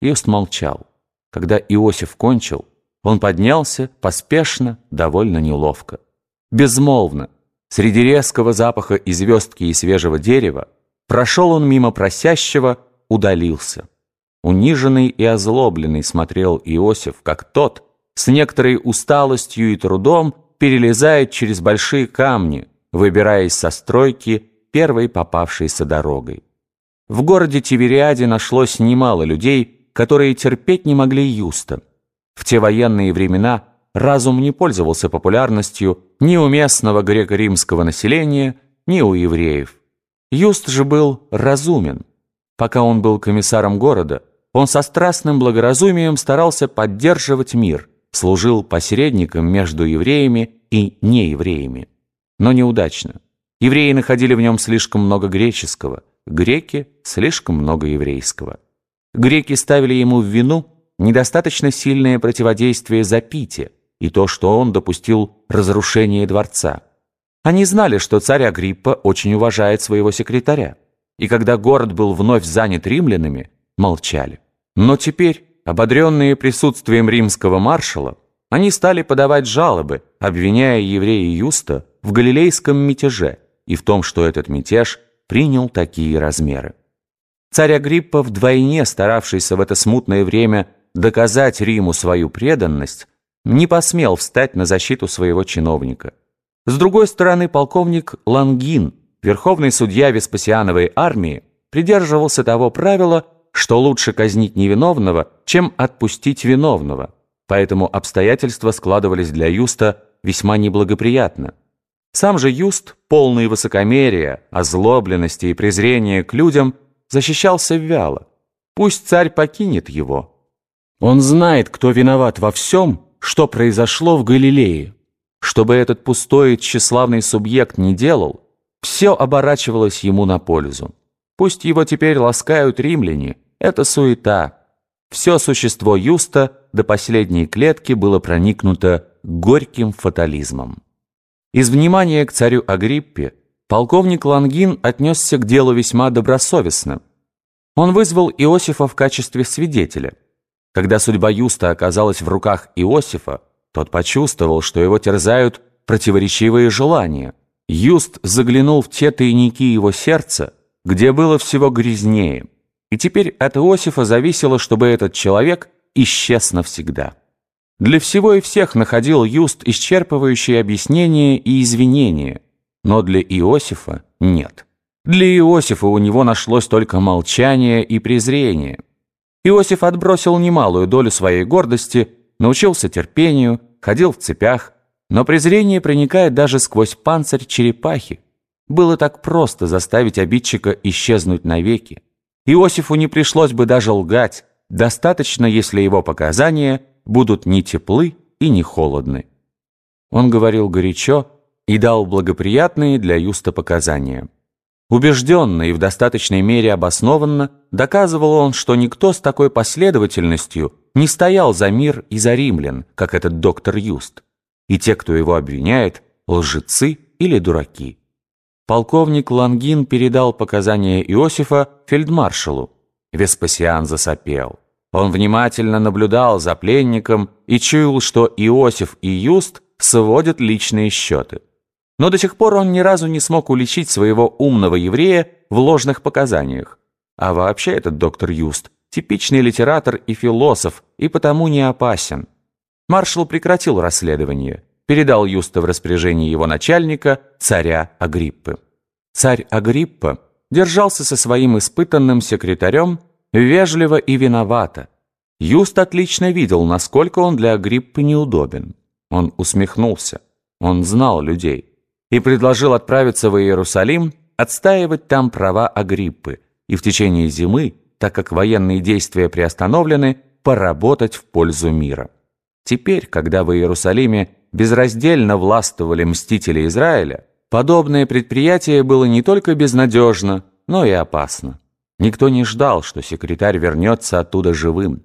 Юст молчал. Когда Иосиф кончил, он поднялся, поспешно, довольно неловко. Безмолвно, среди резкого запаха и звездки и свежего дерева, прошел он мимо просящего, удалился. Униженный и озлобленный смотрел Иосиф, как тот, с некоторой усталостью и трудом, перелезает через большие камни, выбираясь со стройки первой попавшейся дорогой. В городе Тивериаде нашлось немало людей, которые терпеть не могли Юста. В те военные времена разум не пользовался популярностью ни у местного греко-римского населения, ни у евреев. Юст же был разумен. Пока он был комиссаром города, он со страстным благоразумием старался поддерживать мир, служил посредником между евреями и неевреями. Но неудачно. Евреи находили в нем слишком много греческого, греки – слишком много еврейского. Греки ставили ему в вину недостаточно сильное противодействие Запите и то, что он допустил разрушение дворца. Они знали, что царь Агриппа очень уважает своего секретаря, и когда город был вновь занят римлянами, молчали. Но теперь, ободренные присутствием римского маршала, они стали подавать жалобы, обвиняя еврея Юста в галилейском мятеже и в том, что этот мятеж принял такие размеры. Царь Агриппа, вдвойне старавшийся в это смутное время доказать Риму свою преданность, не посмел встать на защиту своего чиновника. С другой стороны, полковник Лангин, верховный судья Веспасиановой армии, придерживался того правила, что лучше казнить невиновного, чем отпустить виновного. Поэтому обстоятельства складывались для Юста весьма неблагоприятно. Сам же Юст, полный высокомерия, озлобленности и презрения к людям, защищался вяло. Пусть царь покинет его. Он знает, кто виноват во всем, что произошло в Галилее. Чтобы этот пустой тщеславный субъект не делал, все оборачивалось ему на пользу. Пусть его теперь ласкают римляне, это суета. Все существо Юста до последней клетки было проникнуто горьким фатализмом. Из внимания к царю Агриппе полковник Лангин отнесся к делу весьма добросовестно. Он вызвал Иосифа в качестве свидетеля. Когда судьба Юста оказалась в руках Иосифа, тот почувствовал, что его терзают противоречивые желания. Юст заглянул в те тайники его сердца, где было всего грязнее. И теперь от Иосифа зависело, чтобы этот человек исчез навсегда. Для всего и всех находил Юст исчерпывающие объяснения и извинения, но для Иосифа нет. Для Иосифа у него нашлось только молчание и презрение. Иосиф отбросил немалую долю своей гордости, научился терпению, ходил в цепях, но презрение проникает даже сквозь панцирь черепахи. Было так просто заставить обидчика исчезнуть навеки. Иосифу не пришлось бы даже лгать, достаточно, если его показания будут не теплы и не холодны. Он говорил горячо и дал благоприятные для Юста показания. Убежденно и в достаточной мере обоснованно доказывал он, что никто с такой последовательностью не стоял за мир и за римлян, как этот доктор Юст. И те, кто его обвиняет, лжецы или дураки. Полковник Лангин передал показания Иосифа фельдмаршалу. Веспасиан засопел. Он внимательно наблюдал за пленником и чуял, что Иосиф и Юст сводят личные счеты. Но до сих пор он ни разу не смог уличить своего умного еврея в ложных показаниях. А вообще этот доктор Юст – типичный литератор и философ, и потому не опасен. Маршал прекратил расследование, передал Юста в распоряжение его начальника, царя Агриппы. Царь Агриппа держался со своим испытанным секретарем вежливо и виновато. Юст отлично видел, насколько он для Агриппы неудобен. Он усмехнулся. Он знал людей. И предложил отправиться в Иерусалим, отстаивать там права Агриппы и в течение зимы, так как военные действия приостановлены, поработать в пользу мира. Теперь, когда в Иерусалиме безраздельно властвовали мстители Израиля, подобное предприятие было не только безнадежно, но и опасно. Никто не ждал, что секретарь вернется оттуда живым.